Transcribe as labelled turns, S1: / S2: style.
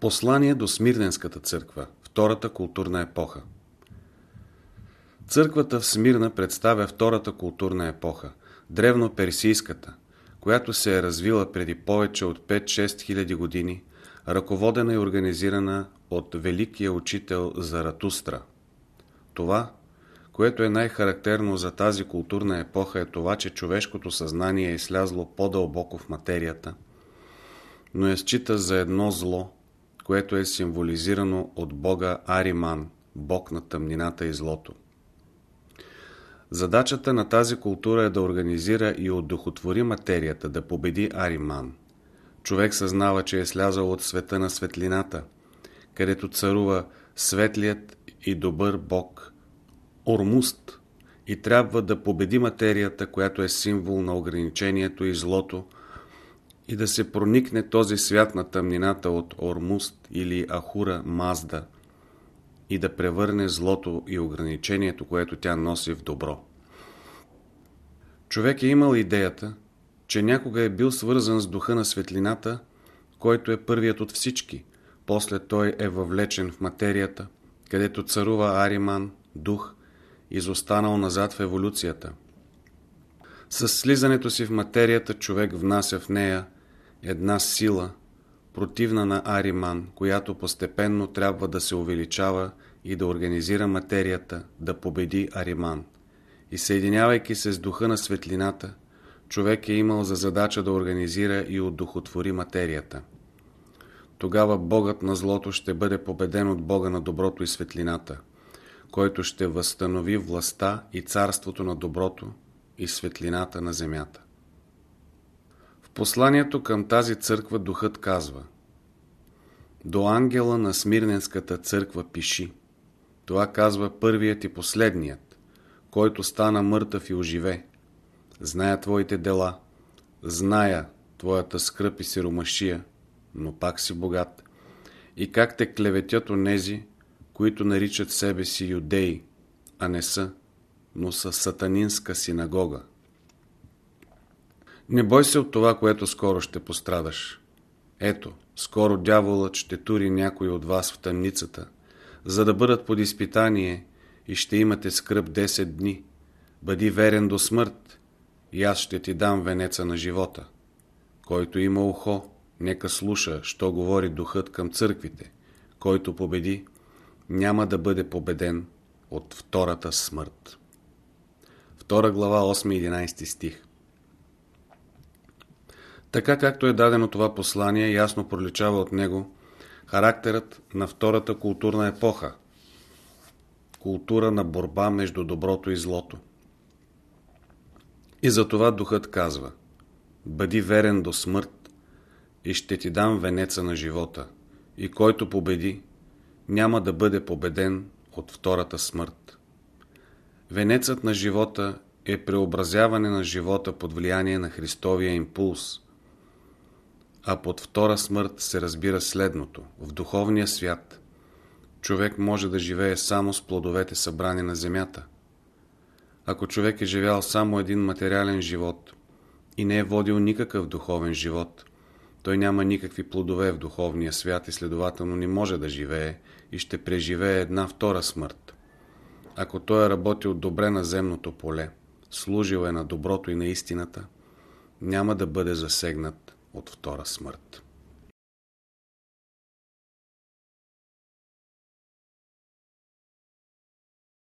S1: Послание до Смирненската църква, втората културна епоха Църквата в Смирна представя втората културна епоха, древно-персийската, която се е развила преди повече от 5-6 хиляди години, ръководена и организирана от великия учител Заратустра. Това, което е най-характерно за тази културна епоха е това, че човешкото съзнание е слязло по-дълбоко в материята, но я счита за едно зло, което е символизирано от бога Ариман, бог на тъмнината и злото. Задачата на тази култура е да организира и отдухотвори материята, да победи Ариман. Човек съзнава, че е слязал от света на светлината, където царува светлият и добър бог Ормуст и трябва да победи материята, която е символ на ограничението и злото, и да се проникне този свят на тъмнината от Ормуст или Ахура Мазда и да превърне злото и ограничението, което тя носи в добро. Човек е имал идеята, че някога е бил свързан с духа на светлината, който е първият от всички. После той е въвлечен в материята, където царува Ариман, дух, изостанал назад в еволюцията. С слизането си в материята човек внася в нея една сила, противна на Ариман, която постепенно трябва да се увеличава и да организира материята, да победи Ариман. И съединявайки се с духа на светлината, човек е имал за задача да организира и отдухотвори материята. Тогава Богът на злото ще бъде победен от Бога на доброто и светлината, който ще възстанови властта и царството на доброто и светлината на земята посланието към тази църква духът казва До ангела на Смирненската църква пиши. Това казва първият и последният, който стана мъртъв и оживе. Зная твоите дела, зная твоята скръп и сиромашия, но пак си богат. И как те клеветят онези, които наричат себе си юдеи, а не са, но са сатанинска синагога. Не бой се от това, което скоро ще пострадаш. Ето, скоро дяволът ще тури някой от вас в тъмницата, за да бъдат под изпитание и ще имате скръп 10 дни. Бъди верен до смърт и аз ще ти дам венеца на живота. Който има ухо, нека слуша, що говори духът към църквите. Който победи, няма да бъде победен от втората смърт. Втора глава, 8-11 стих така както е дадено това послание, ясно проличава от него характерът на втората културна епоха. Култура на борба между доброто и злото. И за това духът казва Бъди верен до смърт и ще ти дам венеца на живота. И който победи, няма да бъде победен от втората смърт. Венецът на живота е преобразяване на живота под влияние на Христовия импулс – а под втора смърт се разбира следното. В духовния свят човек може да живее само с плодовете събрани на земята. Ако човек е живял само един материален живот и не е водил никакъв духовен живот, той няма никакви плодове в духовния свят и следователно не може да живее и ще преживее една втора смърт. Ако той е работил добре на земното поле, служил е на доброто и на истината, няма да бъде засегнат от втора смърт.